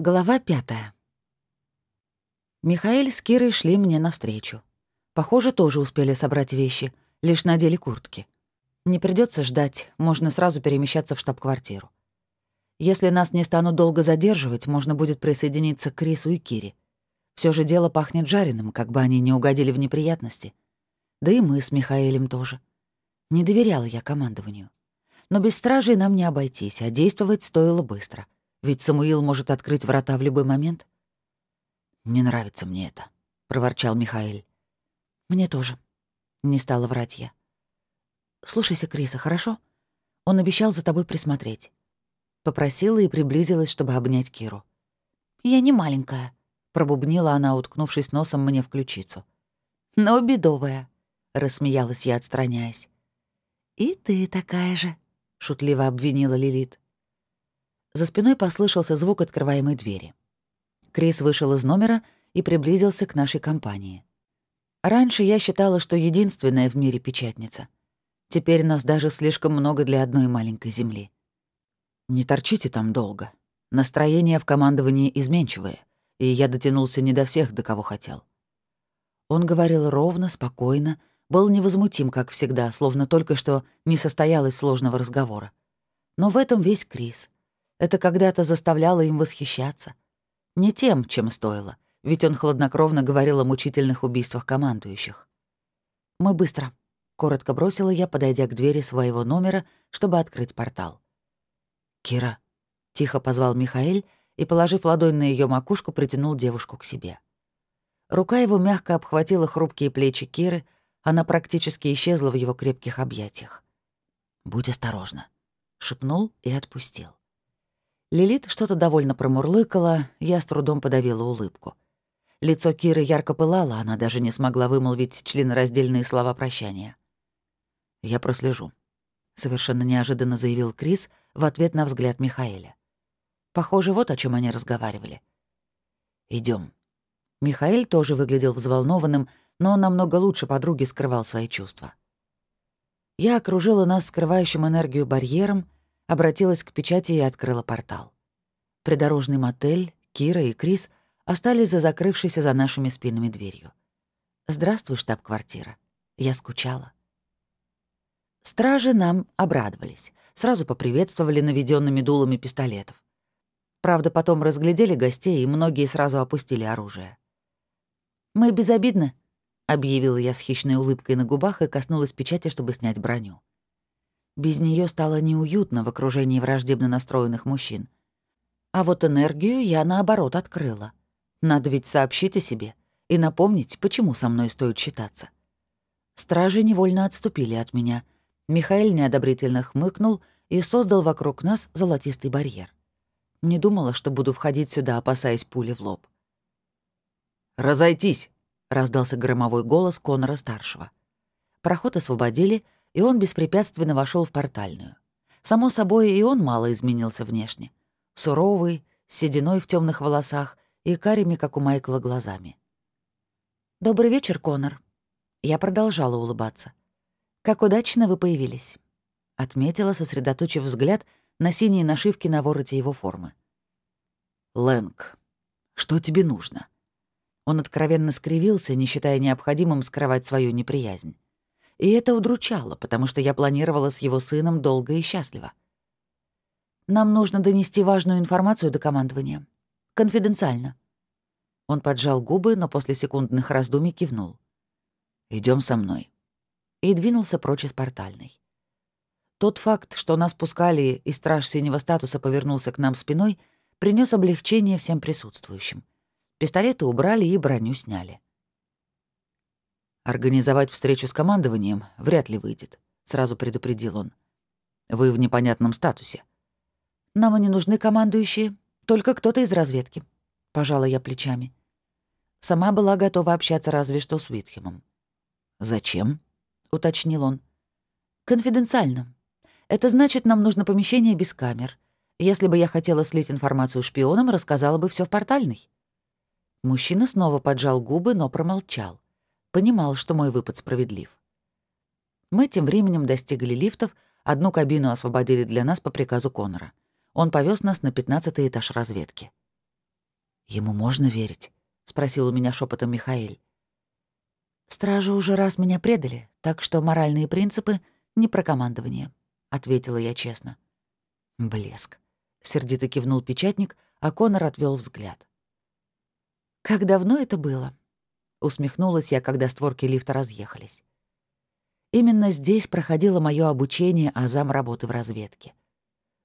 Глава пятая. Михаил с Кирой шли мне навстречу. Похоже, тоже успели собрать вещи, лишь надели куртки. Не придется ждать, можно сразу перемещаться в штаб-квартиру. Если нас не станут долго задерживать, можно будет присоединиться к Крису и Кире. Все же дело пахнет жареным, как бы они не угодили в неприятности. Да и мы с Михаилем тоже. Не доверяла я командованию. Но без стражей нам не обойтись, а действовать стоило быстро. Ведь Самуил может открыть врата в любой момент. «Не нравится мне это», — проворчал Михаил. «Мне тоже», — не стала врать я. «Слушайся Криса, хорошо? Он обещал за тобой присмотреть». Попросила и приблизилась, чтобы обнять Киру. «Я не маленькая», — пробубнила она, уткнувшись носом мне в ключицу. «Но бедовая», — рассмеялась я, отстраняясь. «И ты такая же», — шутливо обвинила Лилит. За спиной послышался звук открываемой двери. Крис вышел из номера и приблизился к нашей компании. Раньше я считала, что единственная в мире печатница. Теперь нас даже слишком много для одной маленькой земли. Не торчите там долго. Настроение в командовании изменчивое, и я дотянулся не до всех, до кого хотел. Он говорил ровно, спокойно, был невозмутим, как всегда, словно только что не состоялось сложного разговора. Но в этом весь Крис. Это когда-то заставляло им восхищаться. Не тем, чем стоило, ведь он хладнокровно говорил о мучительных убийствах командующих. «Мы быстро», — коротко бросила я, подойдя к двери своего номера, чтобы открыть портал. «Кира», — тихо позвал Михаил и, положив ладонь на ее макушку, притянул девушку к себе. Рука его мягко обхватила хрупкие плечи Киры, она практически исчезла в его крепких объятиях. «Будь осторожна», — шепнул и отпустил. Лилит что-то довольно промурлыкала, я с трудом подавила улыбку. Лицо Киры ярко пылало, она даже не смогла вымолвить членораздельные слова прощания. «Я прослежу», — совершенно неожиданно заявил Крис в ответ на взгляд Михаэля. Похоже, вот о чем они разговаривали. Идем. Михаил тоже выглядел взволнованным, но он намного лучше подруги скрывал свои чувства. Я окружила нас скрывающим энергию барьером, обратилась к печати и открыла портал. Придорожный мотель, Кира и Крис остались за закрывшейся за нашими спинами дверью. «Здравствуй, штаб-квартира. Я скучала». Стражи нам обрадовались, сразу поприветствовали наведенными дулами пистолетов. Правда, потом разглядели гостей, и многие сразу опустили оружие. «Мы безобидны», — объявила я с хищной улыбкой на губах и коснулась печати, чтобы снять броню. Без нее стало неуютно в окружении враждебно настроенных мужчин. А вот энергию я, наоборот, открыла. Надо ведь сообщить о себе и напомнить, почему со мной стоит считаться. Стражи невольно отступили от меня. Михаил неодобрительно хмыкнул и создал вокруг нас золотистый барьер. Не думала, что буду входить сюда, опасаясь пули в лоб. «Разойтись!» — раздался громовой голос Конора-старшего. Проход освободили, и он беспрепятственно вошел в портальную. Само собой, и он мало изменился внешне. Суровый, с сединой в темных волосах и карими, как у Майкла, глазами. «Добрый вечер, Конор». Я продолжала улыбаться. «Как удачно вы появились», — отметила, сосредоточив взгляд на синие нашивки на вороте его формы. «Лэнг, что тебе нужно?» Он откровенно скривился, не считая необходимым скрывать свою неприязнь. И это удручало, потому что я планировала с его сыном долго и счастливо. «Нам нужно донести важную информацию до командования. Конфиденциально». Он поджал губы, но после секундных раздумий кивнул. Идем со мной». И двинулся прочь из портальной. Тот факт, что нас пускали и страж синего статуса повернулся к нам спиной, принес облегчение всем присутствующим. Пистолеты убрали и броню сняли. «Организовать встречу с командованием вряд ли выйдет», — сразу предупредил он. «Вы в непонятном статусе». «Нам и не нужны командующие, только кто-то из разведки», — пожала я плечами. Сама была готова общаться разве что с Уитхемом. «Зачем?» — уточнил он. «Конфиденциально. Это значит, нам нужно помещение без камер. Если бы я хотела слить информацию шпионам, рассказала бы все в портальной». Мужчина снова поджал губы, но промолчал. Понимал, что мой выпад справедлив. Мы тем временем достигли лифтов, одну кабину освободили для нас по приказу Конора. Он повез нас на пятнадцатый этаж разведки. «Ему можно верить?» — спросил у меня шепотом Михаил. «Стражи уже раз меня предали, так что моральные принципы — не про командование», — ответила я честно. «Блеск», — сердито кивнул печатник, а Конор отвел взгляд. «Как давно это было?» — усмехнулась я, когда створки лифта разъехались. Именно здесь проходило мое обучение азам работы в разведке.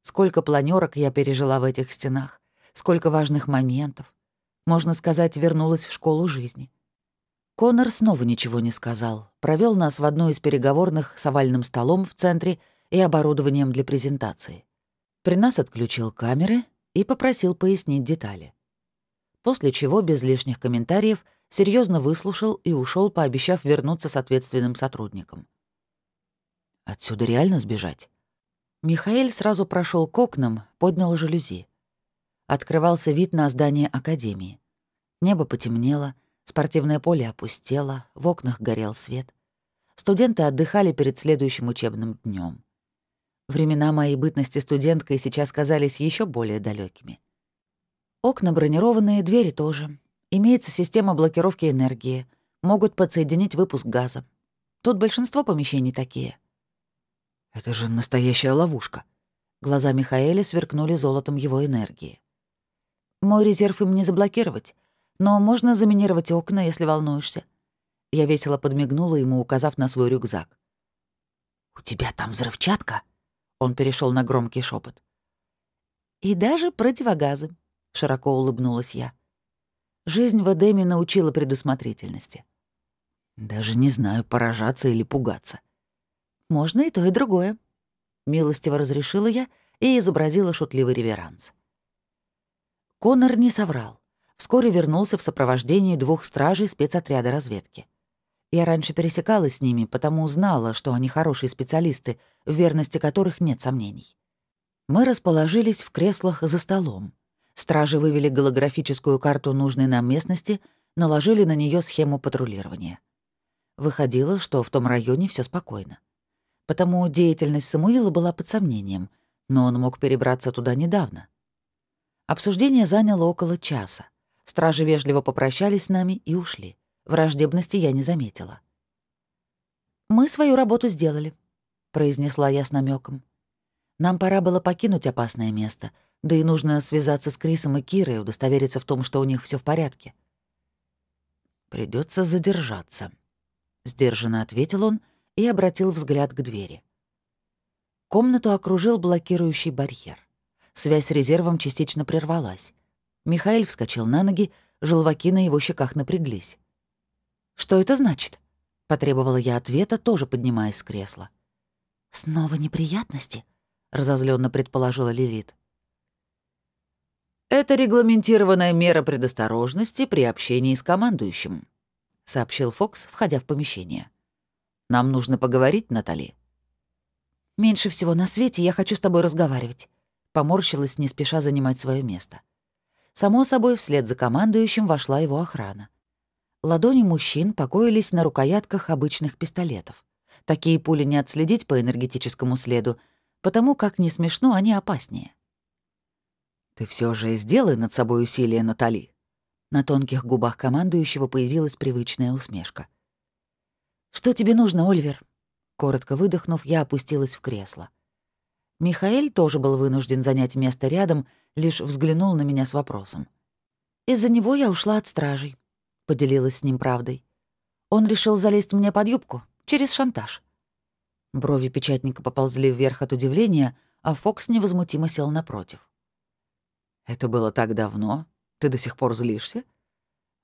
Сколько планерок я пережила в этих стенах, сколько важных моментов. Можно сказать, вернулась в школу жизни. Конор снова ничего не сказал, провел нас в одну из переговорных с овальным столом в центре и оборудованием для презентации. При нас отключил камеры и попросил пояснить детали. После чего, без лишних комментариев, серьезно выслушал и ушел, пообещав вернуться с ответственным сотрудником. Отсюда реально сбежать? Михаил сразу прошел к окнам, поднял жалюзи. Открывался вид на здание Академии. Небо потемнело, спортивное поле опустело, в окнах горел свет. Студенты отдыхали перед следующим учебным днем. Времена моей бытности студенткой сейчас казались еще более далекими. Окна бронированные, двери тоже. Имеется система блокировки энергии. Могут подсоединить выпуск газа. Тут большинство помещений такие — это же настоящая ловушка. Глаза Михаэля сверкнули золотом его энергии. Мой резерв им не заблокировать, но можно заминировать окна, если волнуешься. Я весело подмигнула ему, указав на свой рюкзак. «У тебя там взрывчатка?» Он перешел на громкий шепот. «И даже противогазы», — широко улыбнулась я. Жизнь в Эдеме научила предусмотрительности. Даже не знаю, поражаться или пугаться. Можно и то, и другое. Милостиво разрешила я и изобразила шутливый реверанс. Конор не соврал. Вскоре вернулся в сопровождении двух стражей спецотряда разведки. Я раньше пересекалась с ними, потому знала, что они хорошие специалисты, в верности которых нет сомнений. Мы расположились в креслах за столом. Стражи вывели голографическую карту нужной нам местности, наложили на нее схему патрулирования. Выходило, что в том районе все спокойно потому деятельность Самуила была под сомнением, но он мог перебраться туда недавно. Обсуждение заняло около часа. Стражи вежливо попрощались с нами и ушли. Враждебности я не заметила. «Мы свою работу сделали», — произнесла я с намеком. «Нам пора было покинуть опасное место, да и нужно связаться с Крисом и Кирой и удостовериться в том, что у них все в порядке». Придется задержаться», — сдержанно ответил он и обратил взгляд к двери. Комнату окружил блокирующий барьер. Связь с резервом частично прервалась. Михаил вскочил на ноги, желваки на его щеках напряглись. «Что это значит?» — потребовала я ответа, тоже поднимаясь с кресла. «Снова неприятности?» — разозленно предположила Лилит. «Это регламентированная мера предосторожности при общении с командующим», — сообщил Фокс, входя в помещение. Нам нужно поговорить, Натали». «Меньше всего на свете я хочу с тобой разговаривать», — поморщилась, не спеша занимать свое место. Само собой, вслед за командующим вошла его охрана. Ладони мужчин покоились на рукоятках обычных пистолетов. Такие пули не отследить по энергетическому следу, потому как не смешно, они опаснее. «Ты все же сделай над собой усилие, Натали». На тонких губах командующего появилась привычная усмешка — «Что тебе нужно, Оливер?» Коротко выдохнув, я опустилась в кресло. Михаил тоже был вынужден занять место рядом, лишь взглянул на меня с вопросом. «Из-за него я ушла от стражей», — поделилась с ним правдой. «Он решил залезть мне под юбку, через шантаж». Брови печатника поползли вверх от удивления, а Фокс невозмутимо сел напротив. «Это было так давно? Ты до сих пор злишься?»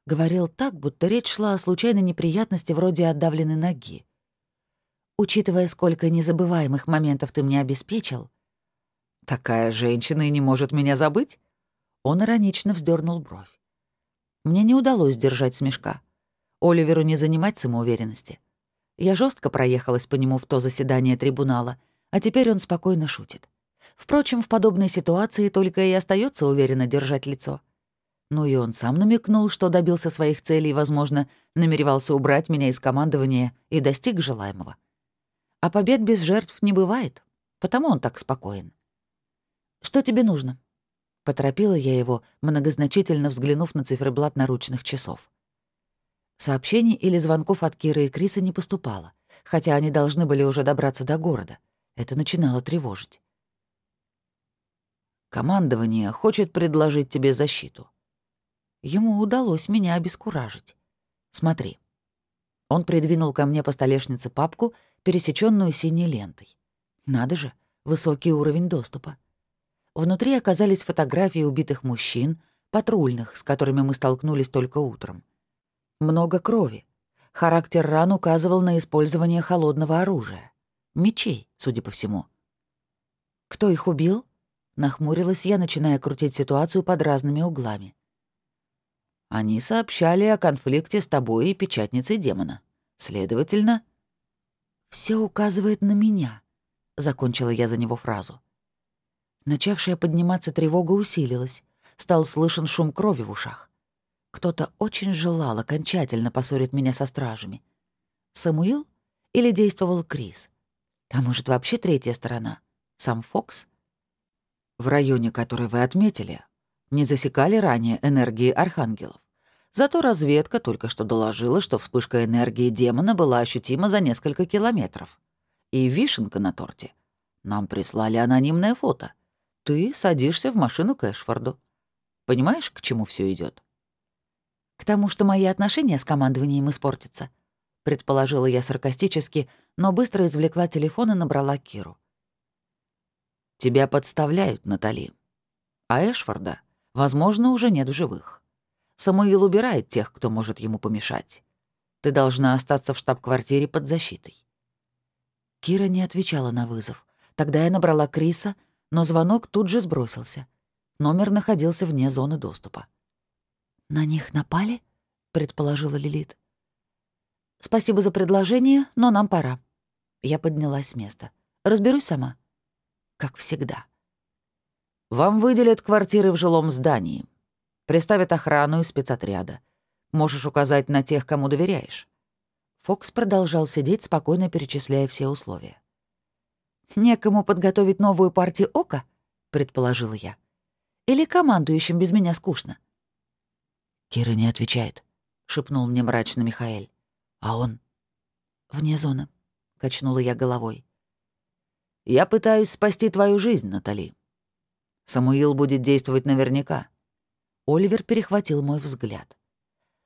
Говорил так, будто речь шла о случайной неприятности вроде отдавленной ноги. Учитывая, сколько незабываемых моментов ты мне обеспечил... Такая женщина и не может меня забыть? Он иронично вздернул бровь. Мне не удалось держать смешка. Оливеру не занимать самоуверенности. Я жестко проехалась по нему в то заседание трибунала, а теперь он спокойно шутит. Впрочем, в подобной ситуации только и остается уверенно держать лицо. Ну и он сам намекнул, что добился своих целей возможно, намеревался убрать меня из командования и достиг желаемого. А побед без жертв не бывает, потому он так спокоен. «Что тебе нужно?» Поторопила я его, многозначительно взглянув на циферблат наручных часов. Сообщений или звонков от Киры и Криса не поступало, хотя они должны были уже добраться до города. Это начинало тревожить. «Командование хочет предложить тебе защиту». Ему удалось меня обескуражить. «Смотри». Он придвинул ко мне по столешнице папку, пересеченную синей лентой. Надо же, высокий уровень доступа. Внутри оказались фотографии убитых мужчин, патрульных, с которыми мы столкнулись только утром. Много крови. Характер ран указывал на использование холодного оружия. Мечей, судя по всему. «Кто их убил?» — нахмурилась я, начиная крутить ситуацию под разными углами. «Они сообщали о конфликте с тобой и печатницей демона. Следовательно...» все указывает на меня», — закончила я за него фразу. Начавшая подниматься тревога усилилась. Стал слышен шум крови в ушах. Кто-то очень желал окончательно поссорить меня со стражами. Самуил или действовал Крис? А может, вообще третья сторона? Сам Фокс? В районе, который вы отметили, не засекали ранее энергии архангелов. Зато разведка только что доложила, что вспышка энергии демона была ощутима за несколько километров. И вишенка на торте. Нам прислали анонимное фото — ты садишься в машину к Эшфорду. Понимаешь, к чему все идет? К тому, что мои отношения с командованием испортятся, предположила я саркастически, но быстро извлекла телефон и набрала Киру. Тебя подставляют, Натали. А Эшфорда, возможно, уже нет в живых. Самуил убирает тех, кто может ему помешать. Ты должна остаться в штаб-квартире под защитой. Кира не отвечала на вызов. Тогда я набрала Криса, но звонок тут же сбросился. Номер находился вне зоны доступа. «На них напали?» — предположила Лилит. «Спасибо за предложение, но нам пора». Я поднялась с места. «Разберусь сама». «Как всегда». «Вам выделят квартиры в жилом здании. Приставят охрану и спецотряда. Можешь указать на тех, кому доверяешь». Фокс продолжал сидеть, спокойно перечисляя все условия. «Некому подготовить новую партию ока?» — предположила я. «Или командующим без меня скучно?» «Кира не отвечает», — шепнул мне мрачно Михаэль. «А он?» «Вне зоны», — качнула я головой. «Я пытаюсь спасти твою жизнь, Натали. Самуил будет действовать наверняка». Оливер перехватил мой взгляд.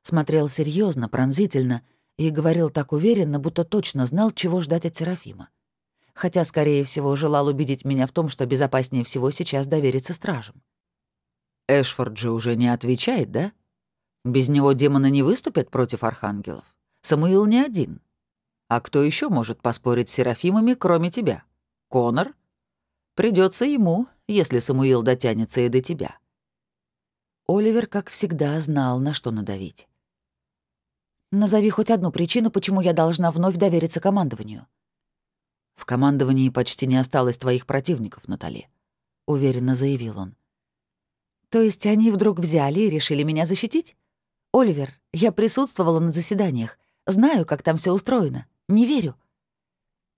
Смотрел серьезно, пронзительно и говорил так уверенно, будто точно знал, чего ждать от Серафима хотя, скорее всего, желал убедить меня в том, что безопаснее всего сейчас довериться стражам. Эшфорд же уже не отвечает, да? Без него демоны не выступят против архангелов. Самуил не один. А кто еще может поспорить с серафимами, кроме тебя? Конор? Придется ему, если Самуил дотянется и до тебя. Оливер, как всегда, знал, на что надавить. «Назови хоть одну причину, почему я должна вновь довериться командованию», «В командовании почти не осталось твоих противников, Натали», — уверенно заявил он. «То есть они вдруг взяли и решили меня защитить? Оливер, я присутствовала на заседаниях, знаю, как там все устроено, не верю».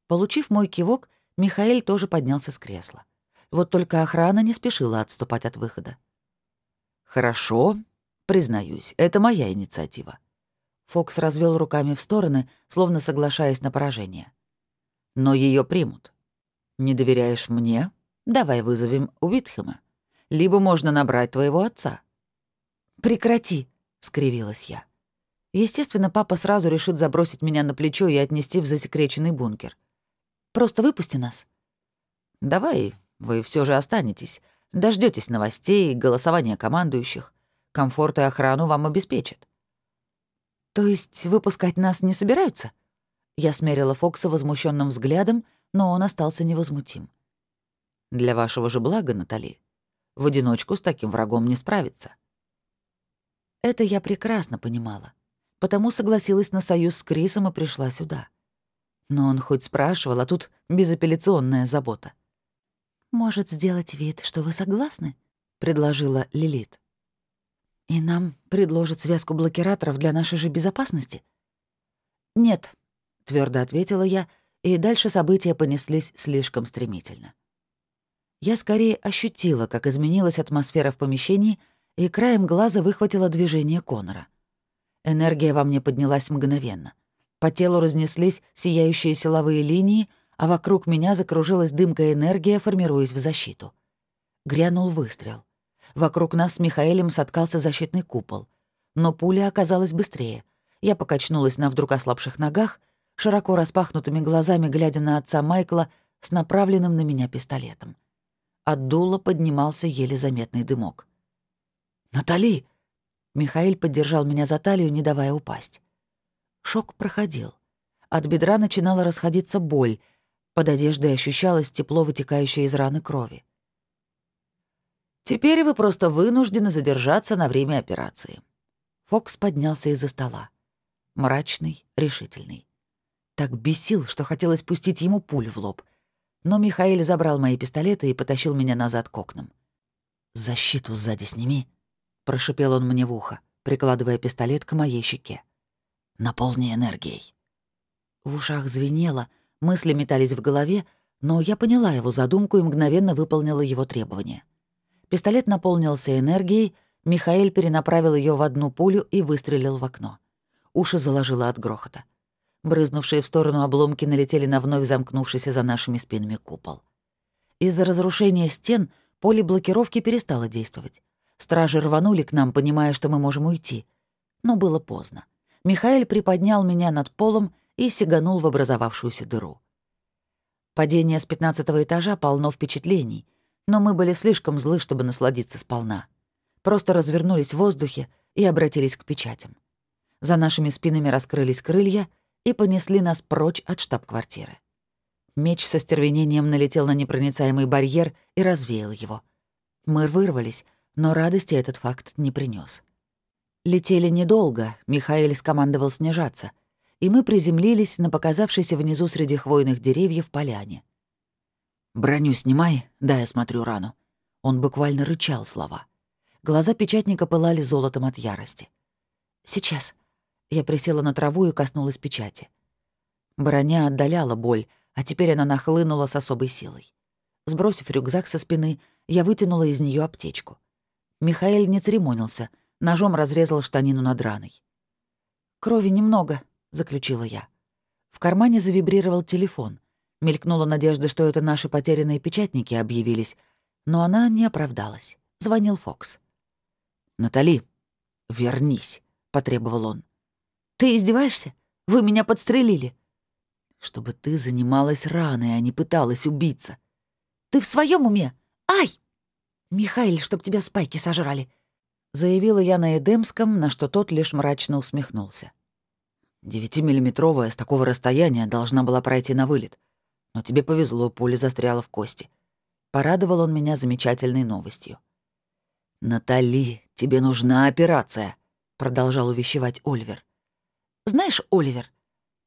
Получив мой кивок, Михаил тоже поднялся с кресла. Вот только охрана не спешила отступать от выхода. «Хорошо, признаюсь, это моя инициатива». Фокс развел руками в стороны, словно соглашаясь на поражение но ее примут. Не доверяешь мне? Давай вызовем Уитхема. Либо можно набрать твоего отца». «Прекрати», — скривилась я. Естественно, папа сразу решит забросить меня на плечо и отнести в засекреченный бункер. «Просто выпусти нас». «Давай, вы все же останетесь. Дождетесь новостей, голосования командующих. Комфорт и охрану вам обеспечат». «То есть выпускать нас не собираются?» Я смерила Фокса возмущенным взглядом, но он остался невозмутим. «Для вашего же блага, Натали. В одиночку с таким врагом не справиться». Это я прекрасно понимала, потому согласилась на союз с Крисом и пришла сюда. Но он хоть спрашивал, а тут безапелляционная забота. «Может, сделать вид, что вы согласны?» — предложила Лилит. «И нам предложат связку блокираторов для нашей же безопасности?» «Нет», твердо ответила я, и дальше события понеслись слишком стремительно. Я скорее ощутила, как изменилась атмосфера в помещении, и краем глаза выхватила движение Конора. Энергия во мне поднялась мгновенно. По телу разнеслись сияющие силовые линии, а вокруг меня закружилась дымка энергия, формируясь в защиту. Грянул выстрел. Вокруг нас с Михаэлем соткался защитный купол. Но пуля оказалась быстрее. Я покачнулась на вдруг ослабших ногах, широко распахнутыми глазами глядя на отца Майкла с направленным на меня пистолетом. От дула поднимался еле заметный дымок. «Натали!» Михаил поддержал меня за талию, не давая упасть. Шок проходил. От бедра начинала расходиться боль. Под одеждой ощущалось тепло, вытекающее из раны крови. «Теперь вы просто вынуждены задержаться на время операции». Фокс поднялся из-за стола. Мрачный, решительный. Так бесил, что хотелось пустить ему пуль в лоб. Но Михаил забрал мои пистолеты и потащил меня назад к окнам. «Защиту сзади сними», — прошипел он мне в ухо, прикладывая пистолет к моей щеке. «Наполни энергией». В ушах звенело, мысли метались в голове, но я поняла его задумку и мгновенно выполнила его требования. Пистолет наполнился энергией, Михаил перенаправил ее в одну пулю и выстрелил в окно. Уши заложило от грохота. Брызнувшие в сторону обломки налетели на вновь замкнувшийся за нашими спинами купол. Из-за разрушения стен поле блокировки перестало действовать. Стражи рванули к нам, понимая, что мы можем уйти. Но было поздно. Михаил приподнял меня над полом и сиганул в образовавшуюся дыру. Падение с пятнадцатого этажа полно впечатлений, но мы были слишком злы, чтобы насладиться сполна. Просто развернулись в воздухе и обратились к печатям. За нашими спинами раскрылись крылья и понесли нас прочь от штаб-квартиры. Меч со стервенением налетел на непроницаемый барьер и развеял его. Мы вырвались, но радости этот факт не принес. Летели недолго, Михаил скомандовал снижаться, и мы приземлились на показавшейся внизу среди хвойных деревьев поляне. «Броню снимай, да я смотрю рану». Он буквально рычал слова. Глаза печатника пылали золотом от ярости. «Сейчас». Я присела на траву и коснулась печати. Броня отдаляла боль, а теперь она нахлынула с особой силой. Сбросив рюкзак со спины, я вытянула из нее аптечку. Михаил не церемонился, ножом разрезал штанину над раной. «Крови немного», — заключила я. В кармане завибрировал телефон. Мелькнула надежда, что это наши потерянные печатники объявились, но она не оправдалась. Звонил Фокс. «Натали, вернись», — потребовал он. «Ты издеваешься? Вы меня подстрелили». «Чтобы ты занималась раной, а не пыталась убиться». «Ты в своем уме? Ай!» «Михаил, чтоб тебя спайки сожрали», — заявила я на Эдемском, на что тот лишь мрачно усмехнулся. «Девятимиллиметровая с такого расстояния должна была пройти на вылет. Но тебе повезло, пуля застряла в кости». Порадовал он меня замечательной новостью. «Натали, тебе нужна операция», — продолжал увещевать Оливер. «Знаешь, Оливер»,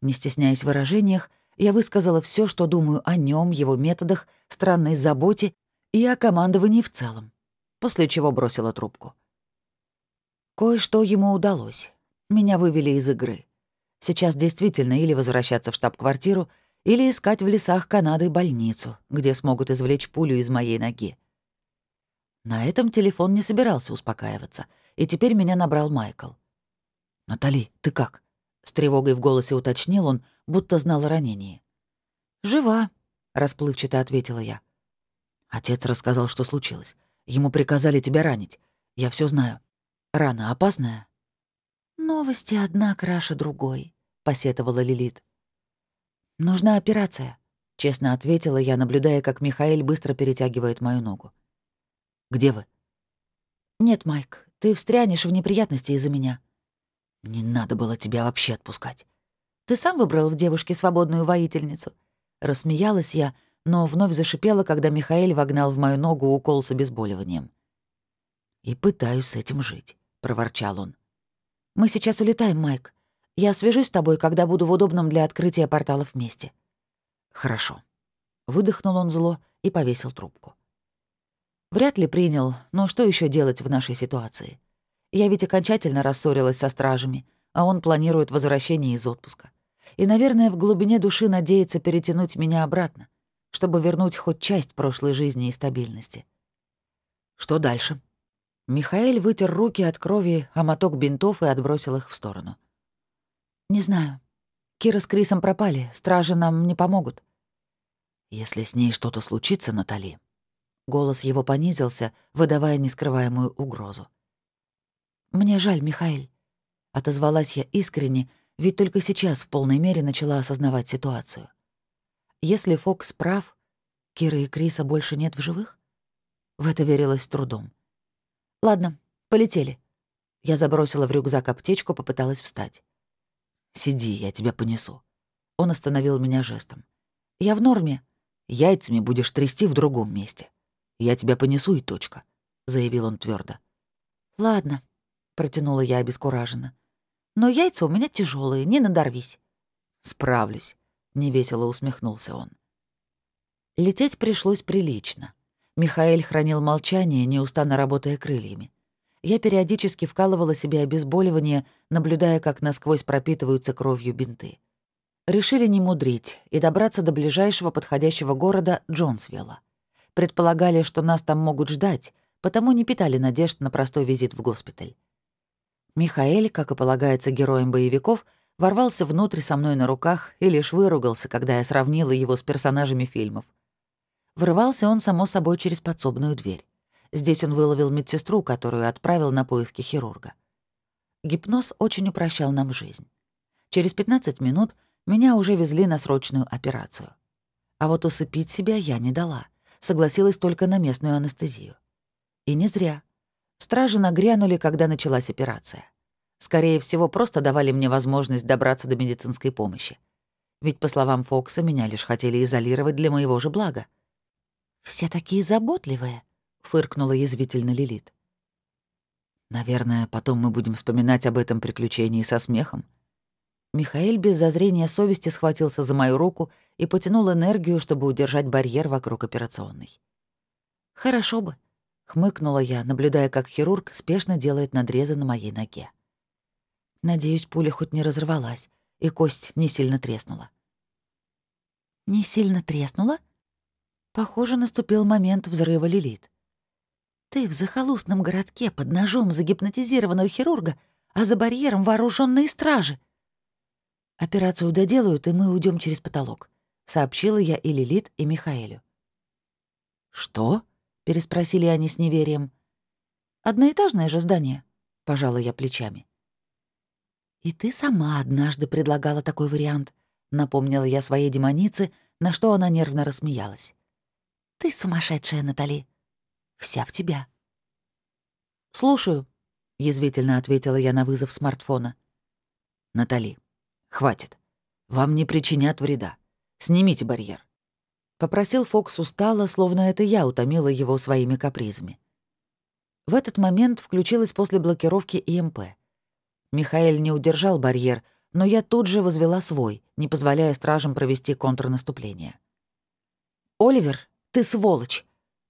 не стесняясь в выражениях, я высказала все, что думаю о нем, его методах, странной заботе и о командовании в целом, после чего бросила трубку. Кое-что ему удалось. Меня вывели из игры. Сейчас действительно или возвращаться в штаб-квартиру, или искать в лесах Канады больницу, где смогут извлечь пулю из моей ноги. На этом телефон не собирался успокаиваться, и теперь меня набрал Майкл. «Натали, ты как?» — с тревогой в голосе уточнил он, будто знал о ранении. «Жива», — расплывчато ответила я. Отец рассказал, что случилось. Ему приказали тебя ранить. Я все знаю. Рана опасная?» «Новости одна краше другой», — посетовала Лилит. «Нужна операция», — честно ответила я, наблюдая, как Михаил быстро перетягивает мою ногу. «Где вы?» «Нет, Майк, ты встрянешь в неприятности из-за меня». «Не надо было тебя вообще отпускать». «Ты сам выбрал в девушке свободную воительницу». Рассмеялась я, но вновь зашипела, когда Михаил вогнал в мою ногу укол с обезболиванием. «И пытаюсь с этим жить», — проворчал он. «Мы сейчас улетаем, Майк. Я свяжусь с тобой, когда буду в удобном для открытия порталов месте». «Хорошо». Выдохнул он зло и повесил трубку. Вряд ли принял, но что еще делать в нашей ситуации? Я ведь окончательно рассорилась со стражами, а он планирует возвращение из отпуска. И, наверное, в глубине души надеется перетянуть меня обратно чтобы вернуть хоть часть прошлой жизни и стабильности. Что дальше? Михаил вытер руки от крови о моток бинтов и отбросил их в сторону. «Не знаю. Кира с Крисом пропали, стражи нам не помогут». «Если с ней что-то случится, Натали...» Голос его понизился, выдавая нескрываемую угрозу. «Мне жаль, Михаил», — отозвалась я искренне, ведь только сейчас в полной мере начала осознавать ситуацию. Если Фокс прав, Кира и Криса больше нет в живых? В это верилось трудом. «Ладно, полетели». Я забросила в рюкзак аптечку, попыталась встать. «Сиди, я тебя понесу». Он остановил меня жестом. «Я в норме. Яйцами будешь трясти в другом месте. Я тебя понесу и точка», — заявил он твердо. «Ладно», — протянула я обескураженно. «Но яйца у меня тяжелые, не надорвись». «Справлюсь», — невесело усмехнулся он. Лететь пришлось прилично. Михаил хранил молчание, неустанно работая крыльями. Я периодически вкалывала себе обезболивание, наблюдая, как насквозь пропитываются кровью бинты. Решили не мудрить и добраться до ближайшего подходящего города Джонсвилла. Предполагали, что нас там могут ждать, потому не питали надежд на простой визит в госпиталь. Михаэль, как и полагается героям боевиков, ворвался внутрь со мной на руках и лишь выругался, когда я сравнила его с персонажами фильмов. Врывался он, само собой, через подсобную дверь. Здесь он выловил медсестру, которую отправил на поиски хирурга. Гипноз очень упрощал нам жизнь. Через 15 минут меня уже везли на срочную операцию. А вот усыпить себя я не дала. Согласилась только на местную анестезию. И не зря. Стражи нагрянули, когда началась операция. Скорее всего, просто давали мне возможность добраться до медицинской помощи. Ведь, по словам Фокса, меня лишь хотели изолировать для моего же блага. «Все такие заботливые», фыркнула язвительно Лилит. Наверное, потом мы будем вспоминать об этом приключении со смехом. Михаил без зазрения совести схватился за мою руку и потянул энергию, чтобы удержать барьер вокруг операционной. «Хорошо бы», — хмыкнула я, наблюдая, как хирург спешно делает надрезы на моей ноге. Надеюсь, пуля хоть не разорвалась, и кость не сильно треснула. «Не сильно треснула?» Похоже, наступил момент взрыва Лилит. Ты в захолустном городке под ножом загипнотизированного хирурга, а за барьером вооруженные стражи. Операцию доделают, и мы уйдем через потолок, сообщила я и Лилит, и Михаэлю. Что? переспросили они с неверием. Одноэтажное же здание, пожала я плечами. И ты сама однажды предлагала такой вариант, напомнила я своей демонице, на что она нервно рассмеялась. Ты сумасшедшая, Натали. Вся в тебя». «Слушаю», — язвительно ответила я на вызов смартфона. «Натали, хватит. Вам не причинят вреда. Снимите барьер». Попросил Фокс устало, словно это я утомила его своими капризами. В этот момент включилась после блокировки ИМП. Михаил не удержал барьер, но я тут же возвела свой, не позволяя стражам провести контрнаступление. «Оливер, ты сволочь!»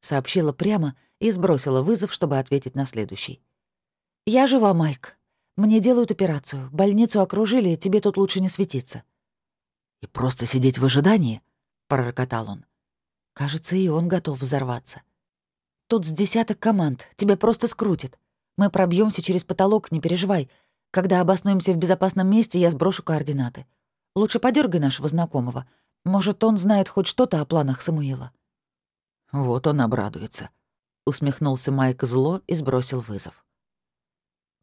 Сообщила прямо и сбросила вызов, чтобы ответить на следующий. «Я жива, Майк. Мне делают операцию. Больницу окружили, тебе тут лучше не светиться». «И просто сидеть в ожидании?» — пророкотал он. Кажется, и он готов взорваться. «Тут с десяток команд. Тебя просто скрутит. Мы пробьемся через потолок, не переживай. Когда обоснуемся в безопасном месте, я сброшу координаты. Лучше подергай нашего знакомого. Может, он знает хоть что-то о планах Самуила». Вот он обрадуется. Усмехнулся Майк зло и сбросил вызов.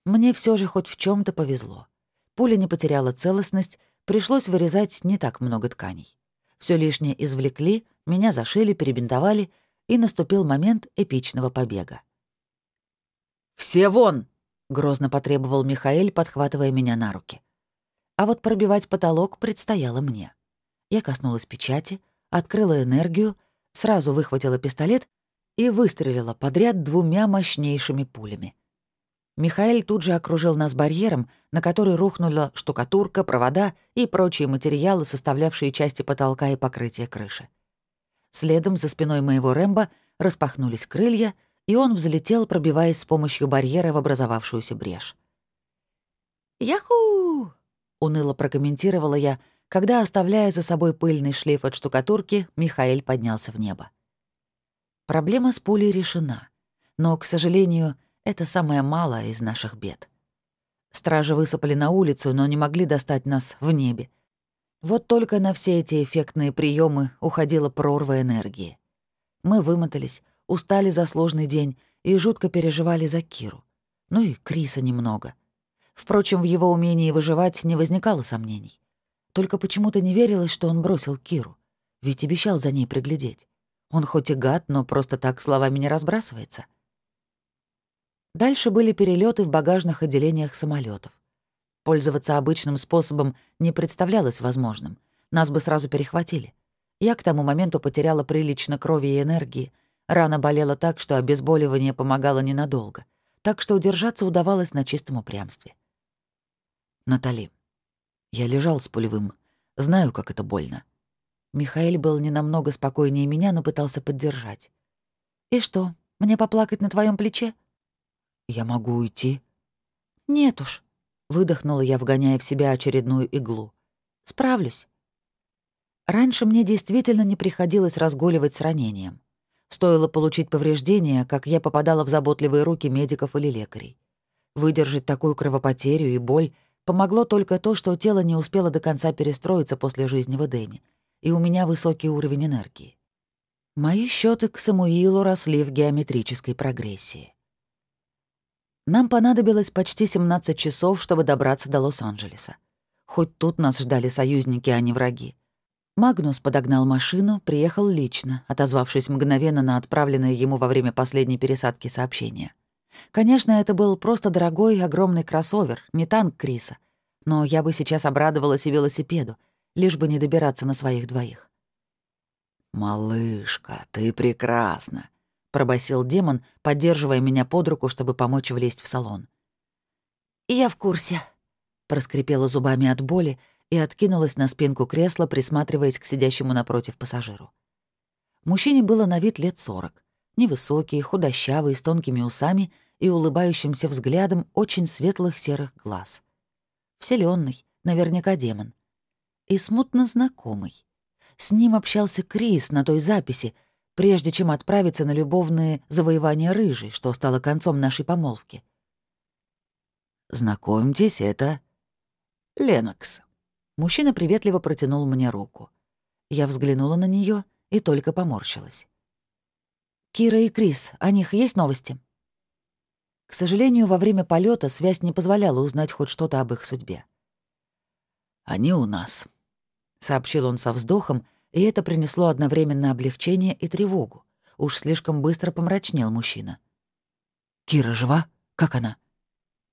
Мне все же хоть в чем то повезло. Пуля не потеряла целостность, пришлось вырезать не так много тканей. Все лишнее извлекли, меня зашили, перебинтовали, и наступил момент эпичного побега. «Все вон!» — грозно потребовал Михаэль, подхватывая меня на руки. А вот пробивать потолок предстояло мне. Я коснулась печати, открыла энергию — сразу выхватила пистолет и выстрелила подряд двумя мощнейшими пулями. Михаил тут же окружил нас барьером, на который рухнула штукатурка, провода и прочие материалы, составлявшие части потолка и покрытия крыши. Следом за спиной моего Рэмбо распахнулись крылья, и он взлетел, пробиваясь с помощью барьера в образовавшуюся брешь. «Яху!» — уныло прокомментировала я, когда, оставляя за собой пыльный шлейф от штукатурки, Михаил поднялся в небо. Проблема с пулей решена. Но, к сожалению, это самое малое из наших бед. Стражи высыпали на улицу, но не могли достать нас в небе. Вот только на все эти эффектные приемы уходила прорва энергии. Мы вымотались, устали за сложный день и жутко переживали за Киру. Ну и Криса немного. Впрочем, в его умении выживать не возникало сомнений. Только почему-то не верилось, что он бросил Киру. Ведь обещал за ней приглядеть. Он хоть и гад, но просто так словами не разбрасывается. Дальше были перелеты в багажных отделениях самолетов. Пользоваться обычным способом не представлялось возможным. Нас бы сразу перехватили. Я к тому моменту потеряла прилично крови и энергии. Рана болела так, что обезболивание помогало ненадолго. Так что удержаться удавалось на чистом упрямстве. Натали, я лежал с пулевым. Знаю, как это больно. Михаил был не намного спокойнее меня, но пытался поддержать. «И что, мне поплакать на твоем плече?» «Я могу уйти?» «Нет уж», — выдохнула я, вгоняя в себя очередную иглу. «Справлюсь». Раньше мне действительно не приходилось разгуливать с ранением. Стоило получить повреждения, как я попадала в заботливые руки медиков или лекарей. Выдержать такую кровопотерю и боль помогло только то, что тело не успело до конца перестроиться после жизни в Эдеме, и у меня высокий уровень энергии. Мои счеты к Самуилу росли в геометрической прогрессии. Нам понадобилось почти 17 часов, чтобы добраться до Лос-Анджелеса. Хоть тут нас ждали союзники, а не враги. Магнус подогнал машину, приехал лично, отозвавшись мгновенно на отправленное ему во время последней пересадки сообщение. Конечно, это был просто дорогой, огромный кроссовер, не танк Криса. Но я бы сейчас обрадовалась и велосипеду, лишь бы не добираться на своих двоих. «Малышка, ты прекрасна!» — пробасил демон, поддерживая меня под руку, чтобы помочь влезть в салон. «Я в курсе», — проскрипела зубами от боли и откинулась на спинку кресла, присматриваясь к сидящему напротив пассажиру. Мужчине было на вид лет сорок. Невысокий, худощавый, с тонкими усами и улыбающимся взглядом очень светлых серых глаз. Вселенный, наверняка демон. И смутно знакомый. С ним общался Крис на той записи — прежде чем отправиться на любовные завоевания рыжей, что стало концом нашей помолвки. «Знакомьтесь, это Ленокс». Мужчина приветливо протянул мне руку. Я взглянула на нее и только поморщилась. «Кира и Крис, о них есть новости?» К сожалению, во время полета связь не позволяла узнать хоть что-то об их судьбе. «Они у нас», — сообщил он со вздохом, и это принесло одновременно облегчение и тревогу. Уж слишком быстро помрачнел мужчина. «Кира жива? Как она?»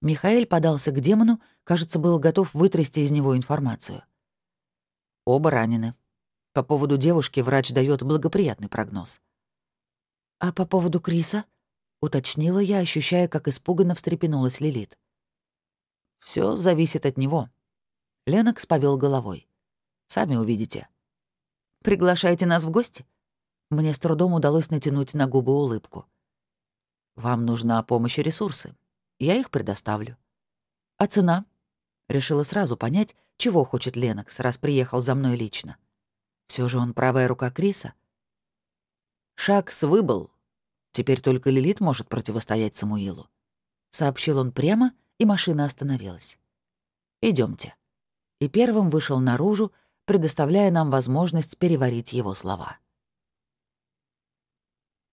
Михаил подался к демону, кажется, был готов вытрясти из него информацию. Оба ранены. По поводу девушки врач дает благоприятный прогноз. «А по поводу Криса?» — уточнила я, ощущая, как испуганно встрепенулась Лилит. Все зависит от него». Ленокс повел головой. «Сами увидите». Приглашаете нас в гости?» Мне с трудом удалось натянуть на губы улыбку. «Вам нужна помощь и ресурсы. Я их предоставлю». «А цена?» Решила сразу понять, чего хочет Ленокс, раз приехал за мной лично. Все же он правая рука Криса. «Шакс выбыл. Теперь только Лилит может противостоять Самуилу», — сообщил он прямо, и машина остановилась. Идемте. И первым вышел наружу, предоставляя нам возможность переварить его слова.